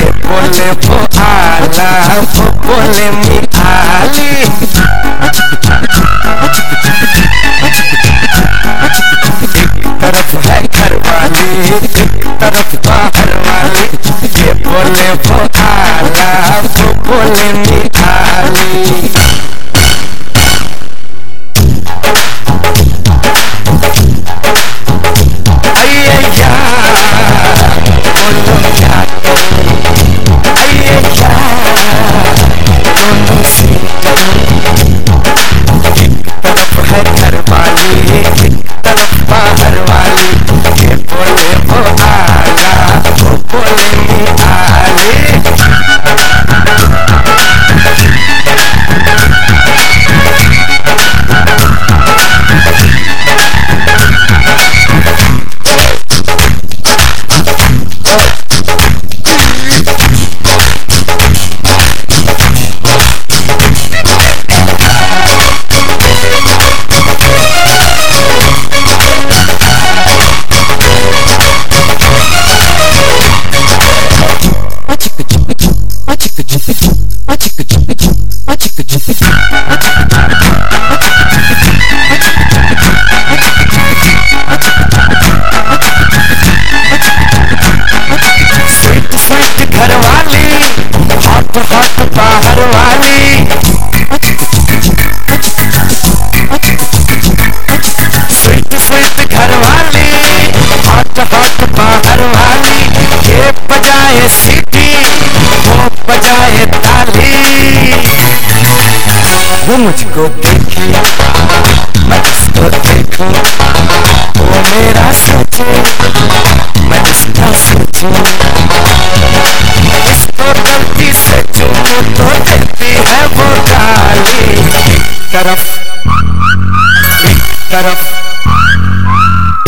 है बोले वो आला Bola, pole mi ali. एक तरफ़ है घर वाली, एक तरफ़ बाहर वाली, ये बोले वो आला, वो बोले निकाली. チクチク。इसको गलती से तो देती है वो गाली तरफ़ एक तरफ़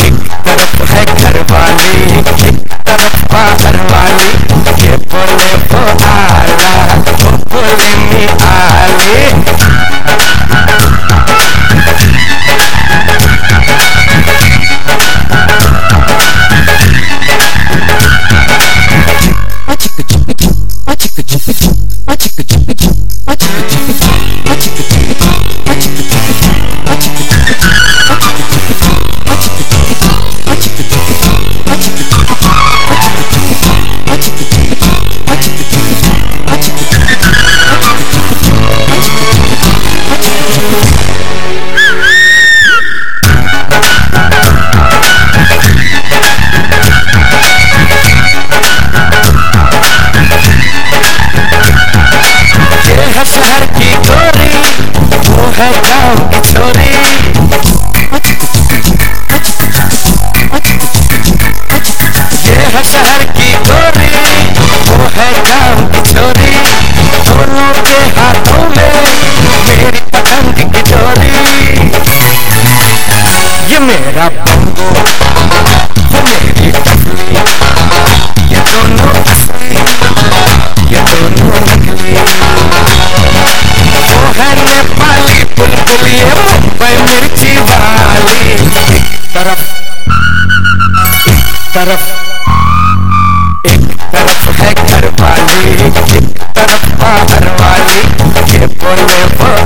एक तरफ़ है घर वाली एक तरफ़ बाहर वाली ये बोले वो आला बोले निहाली पचक तरफ़ एक तरफ़ है घर वाली एक तरफ़ बाहर वाली ये बोले वो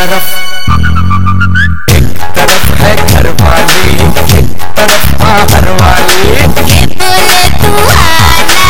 तरफ़ एक तरफ़ है घर वाली एक तरफ़ हाँ हर वाली तू आना